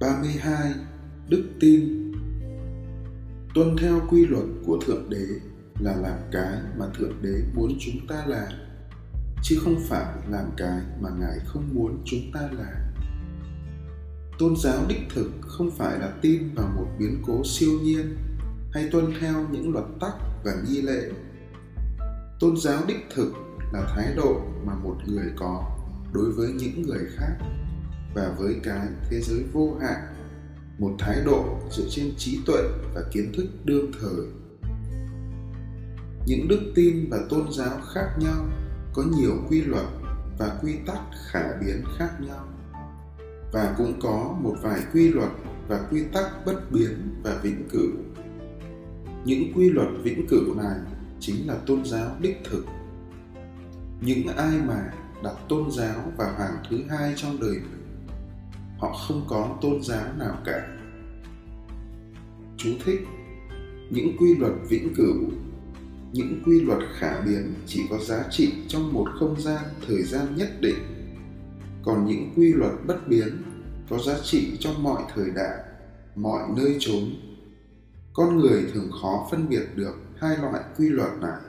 32 Đức tin Tuân theo quy luật của Thượng Đế là làm cái mà Thượng Đế muốn chúng ta làm, chứ không phải làm cái mà Ngài không muốn chúng ta làm. Tôn giáo đích thực không phải là tin vào một biến cố siêu nhiên hay tuân theo những luật tắc và nghi lệ. Tôn giáo đích thực là thái độ mà một người có đối với những người khác và với cái thế giới vô hạn, một thái độ dựa trên trí tuệ và kiến thức đương thời. Những đức tin và tôn giáo khác nhau, có nhiều quy luật và quy tắc khả biến khác nhau. Và cũng có một vài quy luật và quy tắc bất biến và vĩnh cửu. Những quy luật vĩnh cửu này chính là tôn giáo đích thực. Những ai mà đặt tôn giáo vào hàng thứ hai trong đời mình họ không có tôn giáo nào cả. Chú thích, những quy luật vĩnh cửu, những quy luật khả biến chỉ có giá trị trong một không gian thời gian nhất định. Còn những quy luật bất biến có giá trị trong mọi thời đại, mọi nơi chốn. Con người thường khó phân biệt được hai loại quy luật này.